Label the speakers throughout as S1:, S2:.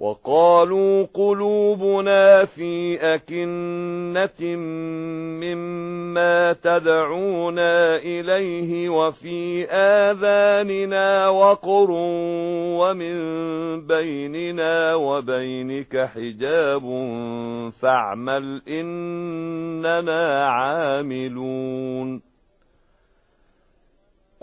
S1: وقالوا قلوبنا في أكنة مما تدعونا إليه وفي آذاننا وقر ومن بيننا وبينك حجاب فاعمل إننا عاملون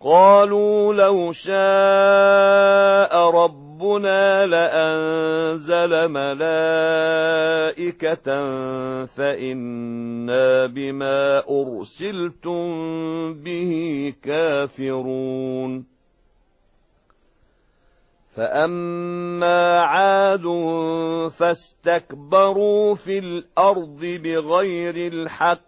S1: قالوا لو شاء ربنا لأنزل ملائكة فإنا بما أرسلتم به كافرون. فأما عاد فاستكبروا في الأرض بغير الحق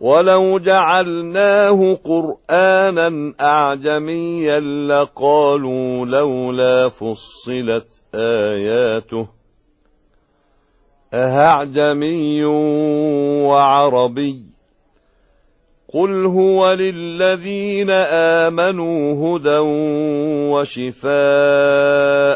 S1: ولو جعلناه قرانا اعجميا لقالوا لولا فصلت اياته اهعجمي وعربي قل هو للذين امنوا هدى وشفاء